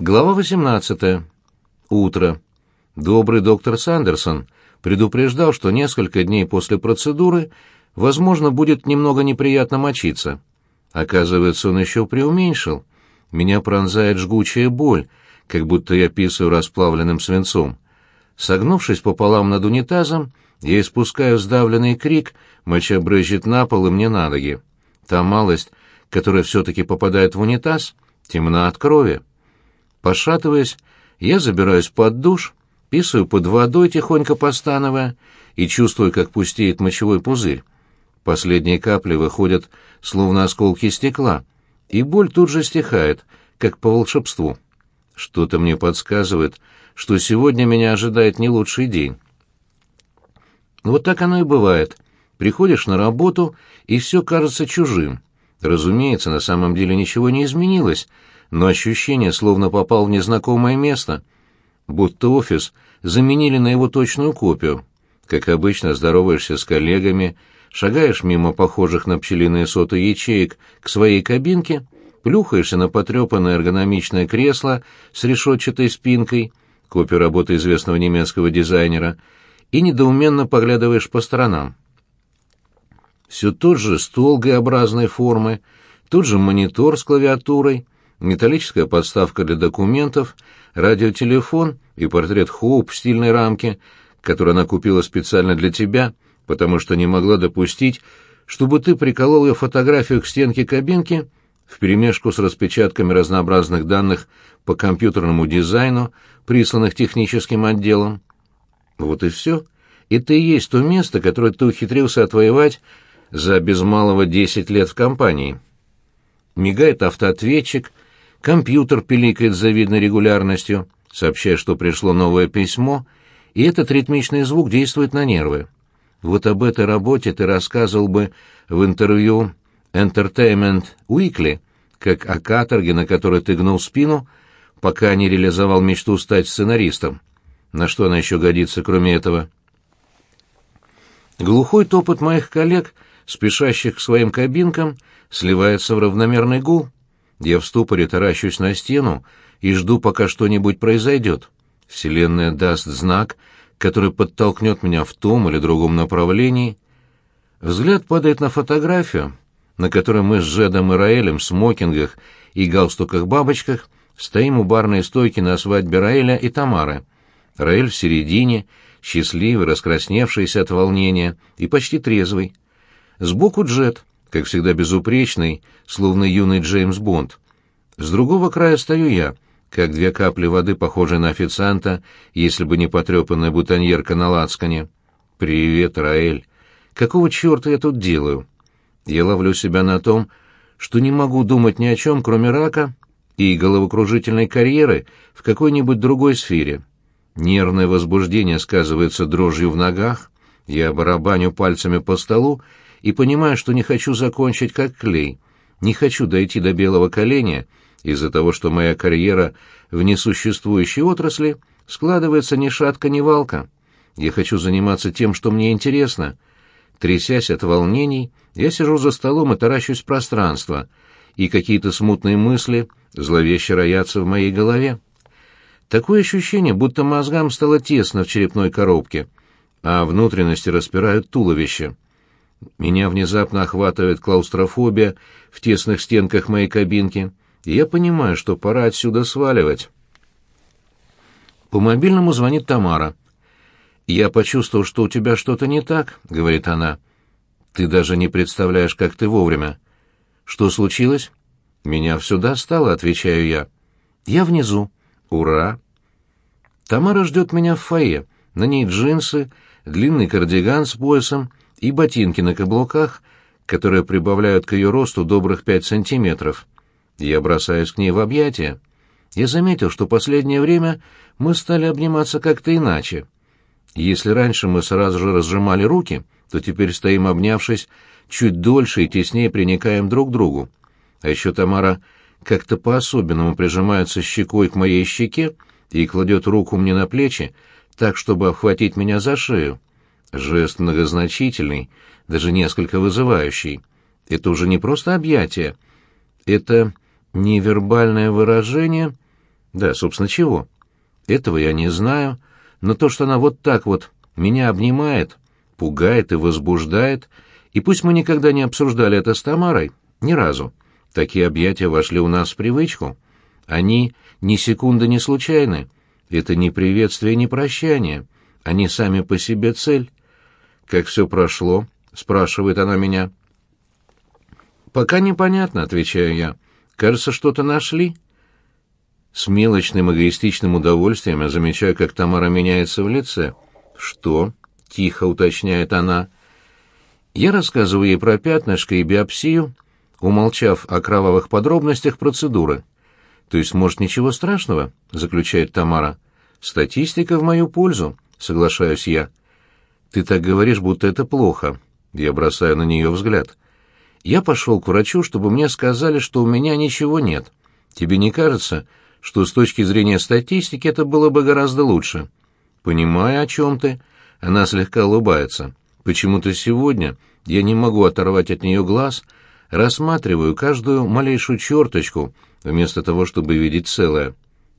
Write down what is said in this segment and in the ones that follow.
Глава 18. Утро. Добрый доктор Сандерсон предупреждал, что несколько дней после процедуры, возможно, будет немного неприятно мочиться. Оказывается, он еще преуменьшил. Меня пронзает жгучая боль, как будто я писаю расплавленным свинцом. Согнувшись пополам над унитазом, я испускаю сдавленный крик, моча брызжет на пол и мне на ноги. Та малость, которая все-таки попадает в унитаз, темна от крови. Пошатываясь, я забираюсь под душ, писаю под водой, тихонько постановая, и чувствую, как пустеет мочевой пузырь. Последние капли выходят, словно осколки стекла, и боль тут же стихает, как по волшебству. Что-то мне подсказывает, что сегодня меня ожидает не лучший день. Вот так оно и бывает. Приходишь на работу, и все кажется чужим. Разумеется, на самом деле ничего не изменилось, но ощущение, словно попал в незнакомое место, будто офис заменили на его точную копию. Как обычно, здороваешься с коллегами, шагаешь мимо похожих на пчелиные соты ячеек к своей кабинке, плюхаешься на потрепанное эргономичное кресло с решетчатой спинкой, копию работы известного немецкого дизайнера, и недоуменно поглядываешь по сторонам. Все тот же стол Г-образной формы, тот же монитор с клавиатурой — металлическая подставка для документов, радиотелефон и портрет Хоуп в стильной рамке, который она купила специально для тебя, потому что не могла допустить, чтобы ты приколол ее фотографию к стенке кабинки вперемешку с распечатками разнообразных данных по компьютерному дизайну, присланных техническим отделом. Вот и все. Это и есть то место, которое ты ухитрился отвоевать за без малого десять лет в компании. Мигает автоответчик — Компьютер пиликает с завидной регулярностью, сообщая, что пришло новое письмо, и этот ритмичный звук действует на нервы. Вот об этой работе ты рассказывал бы в интервью Entertainment Weekly, как о каторге, на которой ты гнул спину, пока не реализовал мечту стать сценаристом. На что она еще годится, кроме этого? Глухой топот моих коллег, спешащих к своим кабинкам, сливается в равномерный гул. Я в ступоре таращусь на стену и жду, пока что-нибудь произойдет. Вселенная даст знак, который подтолкнет меня в том или другом направлении. Взгляд падает на фотографию, на которой мы с Жедом и Раэлем в смокингах и галстуках-бабочках стоим у барной стойки на свадьбе Раэля и Тамары. Раэль в середине, счастливый, раскрасневшийся от волнения и почти трезвый. Сбоку Джет, как всегда безупречный, словно юный Джеймс Бонд. С другого края стою я, как две капли воды, похожие на официанта, если бы не потрепанная бутоньерка на лацкане. «Привет, Раэль. Какого черта я тут делаю?» Я ловлю себя на том, что не могу думать ни о чем, кроме рака и головокружительной карьеры в какой-нибудь другой сфере. Нервное возбуждение сказывается дрожью в ногах, я барабаню пальцами по столу и понимаю, что не хочу закончить как клей, не хочу дойти до белого коленя из-за того, что моя карьера в несуществующей отрасли складывается ни шатка, ни валка. Я хочу заниматься тем, что мне интересно. Трясясь от волнений, я сижу за столом и таращусь в пространство, и какие-то смутные мысли зловеще роятся в моей голове. Такое ощущение, будто мозгам стало тесно в черепной коробке, а внутренности распирают туловище. Меня внезапно охватывает клаустрофобия в тесных стенках моей кабинки, и я понимаю, что пора отсюда сваливать. По мобильному звонит Тамара. «Я почувствовал, что у тебя что-то не так», — говорит она. «Ты даже не представляешь, как ты вовремя». «Что случилось?» «Меня все достало», — отвечаю я. «Я внизу». «Ура!» Тамара ждет меня в фойе. На ней джинсы, длинный кардиган с поясом и ботинки на каблуках, которые прибавляют к ее росту добрых пять сантиметров. Я бросаюсь к ней в объятия. Я заметил, что последнее время мы стали обниматься как-то иначе. Если раньше мы сразу же разжимали руки, то теперь стоим обнявшись, чуть дольше и теснее приникаем друг к другу. А еще Тамара как-то по-особенному прижимается щекой к моей щеке и кладет руку мне на плечи, так, чтобы обхватить меня за шею. Жест многозначительный, даже несколько вызывающий. Это уже не просто объятие. Это невербальное выражение Да, собственно, чего? Этого я не знаю, но то, что она вот так вот меня обнимает, пугает и возбуждает, и пусть мы никогда не обсуждали это с Тамарой, ни разу. Такие объятия вошли у нас в привычку. Они ни секунды не случайны. Это не приветствие, не прощание. Они сами по себе цель. «Как все прошло?» — спрашивает она меня. «Пока непонятно», — отвечаю я. «Кажется, что-то нашли». С мелочным эгоистичным удовольствием я замечаю, как Тамара меняется в лице. «Что?» — тихо уточняет она. Я рассказываю ей про пятнышко и биопсию, умолчав о кровавых подробностях процедуры. «То есть, может, ничего страшного?» — заключает Тамара. «Статистика в мою пользу», — соглашаюсь я. «Ты так говоришь, будто это плохо». Я бросаю на нее взгляд. «Я пошел к врачу, чтобы мне сказали, что у меня ничего нет. Тебе не кажется, что с точки зрения статистики это было бы гораздо лучше?» «Понимаю, о чем ты». Она слегка улыбается. «Почему-то сегодня я не могу оторвать от нее глаз, рассматриваю каждую малейшую черточку, вместо того, чтобы видеть целое».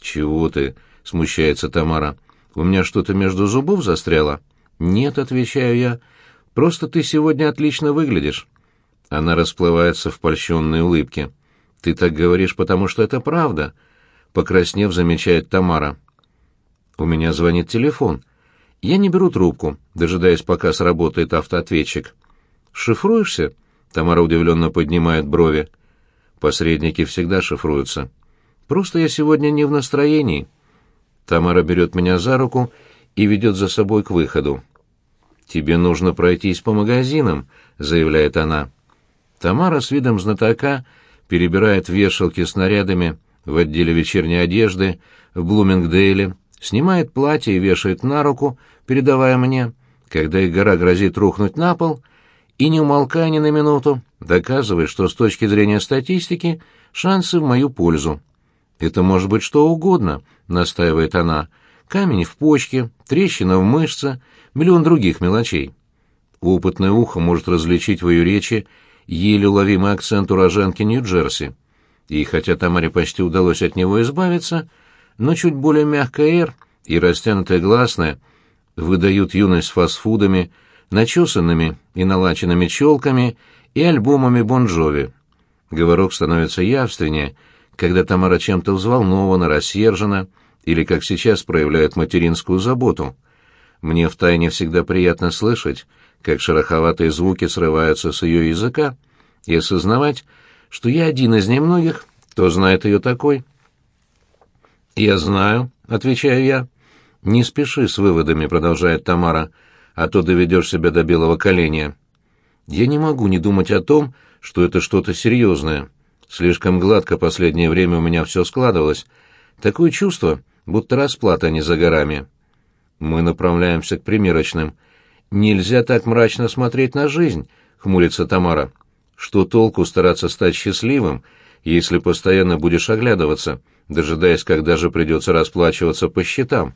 «Чего ты?» — смущается Тамара. «У меня что-то между зубов застряло?» «Нет», — отвечаю я, — «просто ты сегодня отлично выглядишь». Она расплывается в польщенной улыбке. «Ты так говоришь, потому что это правда», — покраснев, замечает Тамара. У меня звонит телефон. Я не беру трубку, дожидаясь, пока сработает автоответчик. «Шифруешься?» — Тамара удивленно поднимает брови. Посредники всегда шифруются. «Просто я сегодня не в настроении». Тамара берет меня за руку и ведет за собой к выходу. «Тебе нужно пройтись по магазинам», — заявляет она. Тамара с видом знатока перебирает вешалки с нарядами в отделе вечерней одежды в Блумингдейле, снимает платье и вешает на руку, передавая мне, когда их гора грозит рухнуть на пол, и, не умолкая ни на минуту, доказывает, что с точки зрения статистики шансы в мою пользу. «Это может быть что угодно», — настаивает она, — камень в почке, трещина в мышце, миллион других мелочей. Опытное ухо может различить в ее речи еле уловимый акцент уроженки Нью-Джерси. И хотя Тамаре почти удалось от него избавиться, но чуть более мягкая «р» и растянутая гласная выдают юность фастфудами, начесанными и налаченными челками и альбомами Бонжови. Говорок становится явственнее, когда Тамара чем-то взволнована, рассержена, или, как сейчас, проявляет материнскую заботу. Мне втайне всегда приятно слышать, как шероховатые звуки срываются с ее языка, и осознавать, что я один из немногих, кто знает ее такой. «Я знаю», — отвечаю я. «Не спеши с выводами», — продолжает Тамара, «а то доведешь себя до белого коленя». Я не могу не думать о том, что это что-то серьезное. Слишком гладко последнее время у меня все складывалось. Такое чувство, будто расплата не за горами. Мы направляемся к примерочным. Нельзя так мрачно смотреть на жизнь, хмурится Тамара. Что толку стараться стать счастливым, если постоянно будешь оглядываться, дожидаясь, когда же придется расплачиваться по счетам?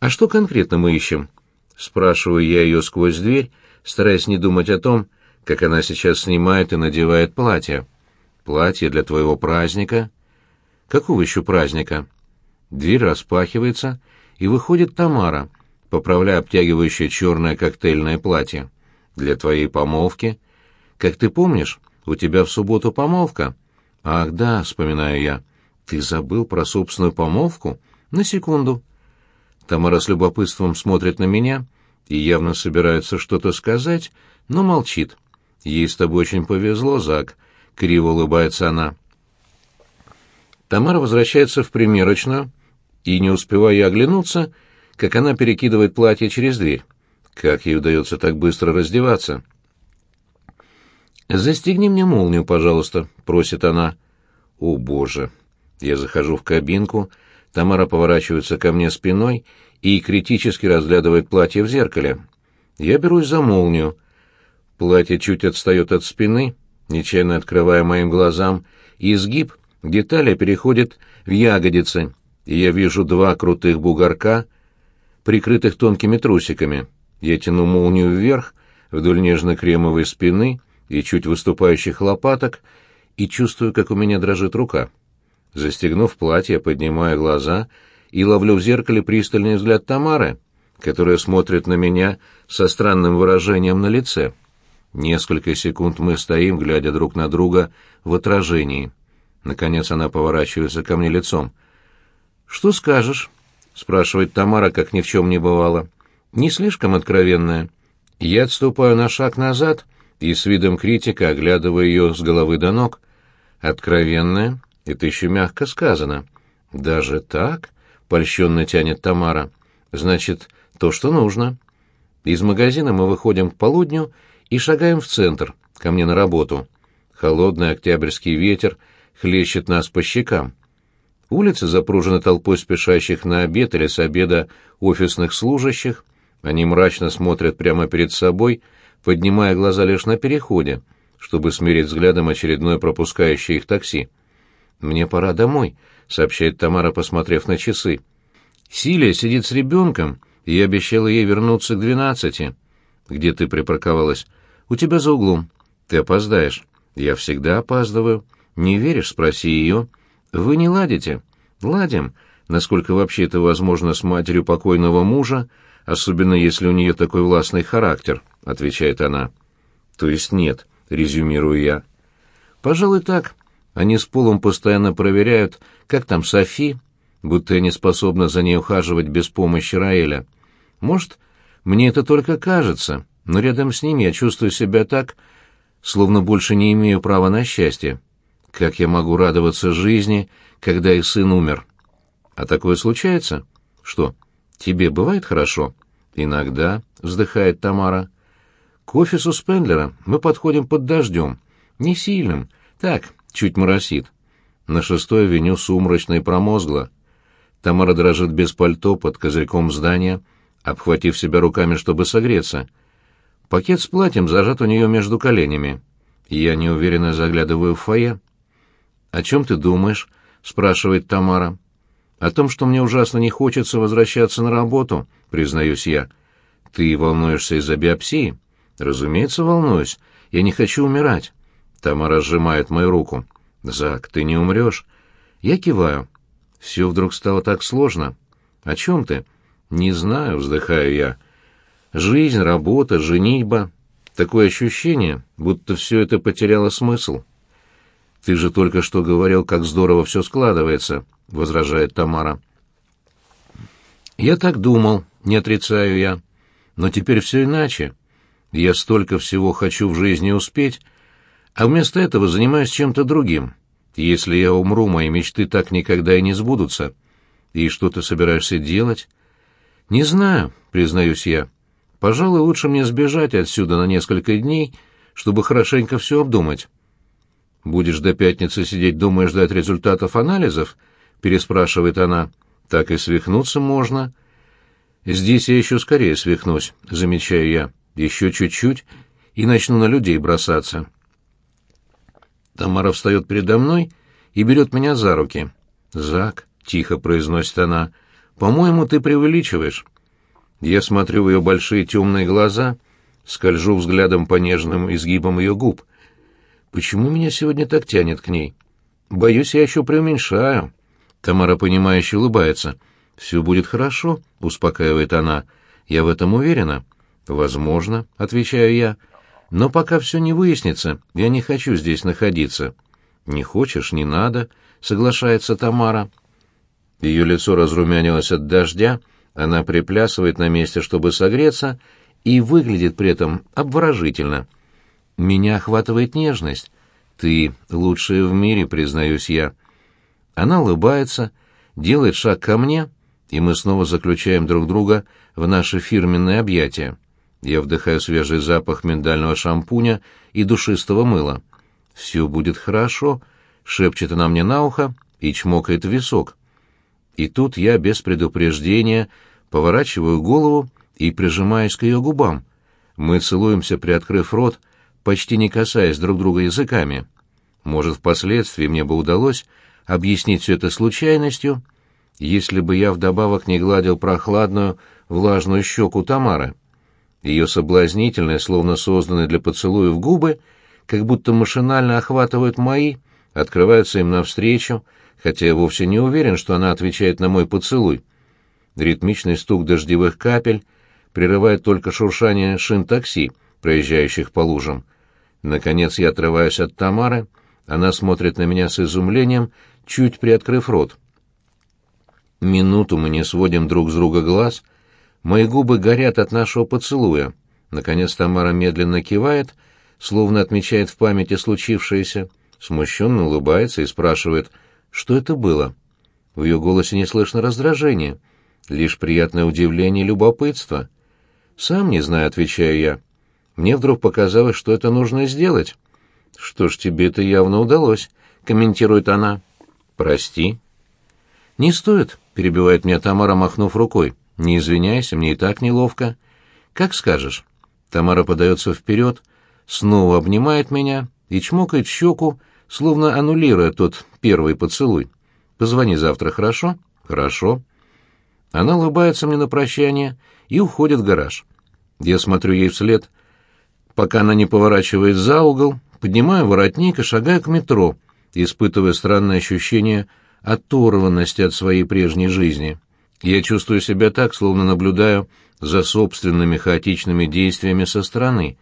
А что конкретно мы ищем? Спрашиваю я ее сквозь дверь, стараясь не думать о том, как она сейчас снимает и надевает платье. Платье для твоего праздника? Какого еще праздника? Дверь распахивается, и выходит Тамара, поправляя обтягивающее черное коктейльное платье. «Для твоей помолвки. Как ты помнишь, у тебя в субботу помолвка?» «Ах, да», — вспоминаю я. «Ты забыл про собственную помолвку? На секунду». Тамара с любопытством смотрит на меня и явно собирается что-то сказать, но молчит. «Ей с тобой очень повезло, Зак», — криво улыбается она. Тамара возвращается в примерочную, и не успеваю я оглянуться, как она перекидывает платье через дверь. Как ей удается так быстро раздеваться? «Застегни мне молнию, пожалуйста», — просит она. «О, боже!» Я захожу в кабинку, Тамара поворачивается ко мне спиной и критически разглядывает платье в зеркале. Я берусь за молнию. Платье чуть отстает от спины, нечаянно открывая моим глазам изгиб, где переходит в ягодицы, и я вижу два крутых бугорка, прикрытых тонкими трусиками. Я тяну молнию вверх, вдоль нежно-кремовой спины и чуть выступающих лопаток, и чувствую, как у меня дрожит рука. Застегнув платье, поднимаю глаза и ловлю в зеркале пристальный взгляд Тамары, которая смотрит на меня со странным выражением на лице. Несколько секунд мы стоим, глядя друг на друга в отражении. Наконец она поворачивается ко мне лицом. «Что скажешь?» — спрашивает Тамара, как ни в чем не бывало. «Не слишком откровенная?» Я отступаю на шаг назад и с видом критика оглядываю ее с головы до ног. «Откровенная? Это еще мягко сказано». «Даже так?» — польщенно тянет Тамара. «Значит, то, что нужно». Из магазина мы выходим к полудню и шагаем в центр, ко мне на работу. Холодный октябрьский ветер хлещет нас по щекам. Улицы запружены толпой спешащих на обед или с обеда офисных служащих. Они мрачно смотрят прямо перед собой, поднимая глаза лишь на переходе, чтобы смирить взглядом очередное пропускающее их такси. «Мне пора домой», — сообщает Тамара, посмотрев на часы. «Силия сидит с ребенком, и я обещала ей вернуться к двенадцати». «Где ты припарковалась?» «У тебя за углом. Ты опоздаешь». «Я всегда опаздываю». «Не веришь?» — спроси ее. «Вы не ладите?» «Ладим, насколько вообще это возможно с матерью покойного мужа, особенно если у нее такой властный характер», — отвечает она. «То есть нет», — резюмирую я. «Пожалуй, так. Они с Полом постоянно проверяют, как там Софи, будто я не способна за ней ухаживать без помощи Раэля. Может, мне это только кажется, но рядом с ним я чувствую себя так, словно больше не имею права на счастье. Как я могу радоваться жизни, когда их сын умер? А такое случается? Что, тебе бывает хорошо? Иногда, вздыхает Тамара. К офису Спендлера мы подходим под дождем. Не сильным, так, чуть моросит. На шестой авеню сумрачно и промозгло. Тамара дрожит без пальто под козырьком здания, обхватив себя руками, чтобы согреться. Пакет с платьем зажат у нее между коленями. Я неуверенно заглядываю в фойе. «О чем ты думаешь?» — спрашивает Тамара. «О том, что мне ужасно не хочется возвращаться на работу», — признаюсь я. «Ты волнуешься из-за биопсии?» «Разумеется, волнуюсь. Я не хочу умирать». Тамара сжимает мою руку. «Зак, ты не умрешь». Я киваю. Все вдруг стало так сложно. «О чем ты?» «Не знаю», — вздыхаю я. «Жизнь, работа, женитьба. Такое ощущение, будто все это потеряло смысл». «Ты же только что говорил, как здорово все складывается», — возражает Тамара. «Я так думал, не отрицаю я. Но теперь все иначе. Я столько всего хочу в жизни успеть, а вместо этого занимаюсь чем-то другим. Если я умру, мои мечты так никогда и не сбудутся. И что ты собираешься делать?» «Не знаю», — признаюсь я. «Пожалуй, лучше мне сбежать отсюда на несколько дней, чтобы хорошенько все обдумать». «Будешь до пятницы сидеть дома и ждать результатов анализов?» — переспрашивает она. «Так и свихнуться можно». «Здесь я еще скорее свихнусь», — замечаю я. «Еще чуть-чуть, и начну на людей бросаться». Тамара встает передо мной и берет меня за руки. «Зак», — тихо произносит она, — «по-моему, ты преувеличиваешь». Я смотрю в ее большие темные глаза, скольжу взглядом по нежным изгибам ее губ — Почему меня сегодня так тянет к ней? Боюсь, я еще преуменьшаю. Тамара, понимающе улыбается. «Все будет хорошо», — успокаивает она. «Я в этом уверена». «Возможно», — отвечаю я. «Но пока все не выяснится, я не хочу здесь находиться». «Не хочешь, не надо», — соглашается Тамара. Ее лицо разрумянилось от дождя, она приплясывает на месте, чтобы согреться, и выглядит при этом обворожительно — меня охватывает нежность. Ты лучшая в мире, признаюсь я. Она улыбается, делает шаг ко мне, и мы снова заключаем друг друга в наше фирменное объятие. Я вдыхаю свежий запах миндального шампуня и душистого мыла. «Все будет хорошо», — шепчет она мне на ухо и чмокает в висок. И тут я без предупреждения поворачиваю голову и прижимаюсь к ее губам. Мы целуемся, приоткрыв рот, — почти не касаясь друг друга языками. Может, впоследствии мне бы удалось объяснить все это случайностью, если бы я вдобавок не гладил прохладную, влажную щеку Тамары. Ее соблазнительные, словно созданные для поцелуев губы, как будто машинально охватывают мои, открываются им навстречу, хотя я вовсе не уверен, что она отвечает на мой поцелуй. Ритмичный стук дождевых капель прерывает только шуршание шин такси, проезжающих по лужам. Наконец я отрываюсь от Тамары, она смотрит на меня с изумлением, чуть приоткрыв рот. Минуту мы не сводим друг с друга глаз, мои губы горят от нашего поцелуя. Наконец Тамара медленно кивает, словно отмечает в памяти случившееся, смущенно улыбается и спрашивает, что это было. В ее голосе не слышно раздражения, лишь приятное удивление и любопытство. «Сам не знаю», — отвечаю я. «Мне вдруг показалось, что это нужно сделать». «Что ж, тебе это явно удалось», — комментирует она. «Прости». «Не стоит», — перебивает меня Тамара, махнув рукой. «Не извиняйся, мне и так неловко». «Как скажешь». Тамара подается вперед, снова обнимает меня и чмокает щеку, словно аннулируя тот первый поцелуй. «Позвони завтра, хорошо?» «Хорошо». Она улыбается мне на прощание и уходит в гараж. Я смотрю ей вслед, пока она не поворачивает за угол, поднимаю воротник и шагаю к метро, испытывая странное ощущение оторванности от своей прежней жизни. Я чувствую себя так, словно наблюдаю за собственными хаотичными действиями со стороны.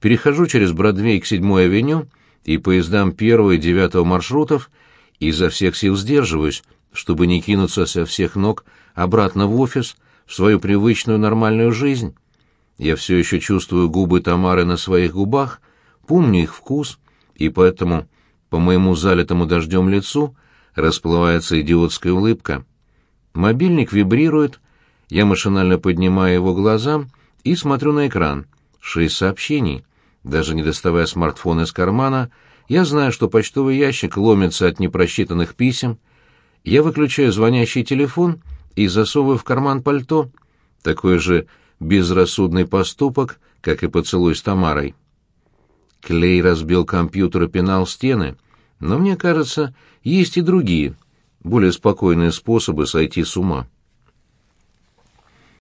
Перехожу через Бродвей к седьмой авеню и поездам первого и девятого маршрутов и изо всех сил сдерживаюсь, чтобы не кинуться со всех ног обратно в офис, в свою привычную нормальную жизнь. Я все еще чувствую губы Тамары на своих губах, помню их вкус, и поэтому по моему залитому дождем лицу расплывается идиотская улыбка. Мобильник вибрирует, я машинально поднимаю его глазам и смотрю на экран. Шесть сообщений. Даже не доставая смартфон из кармана, я знаю, что почтовый ящик ломится от непросчитанных писем. Я выключаю звонящий телефон и засовываю в карман пальто. Такой же безрассудный поступок, как и поцелуй с Тамарой. Клей разбил компьютер и пинал стены, но мне кажется, есть и другие, более спокойные способы сойти с ума.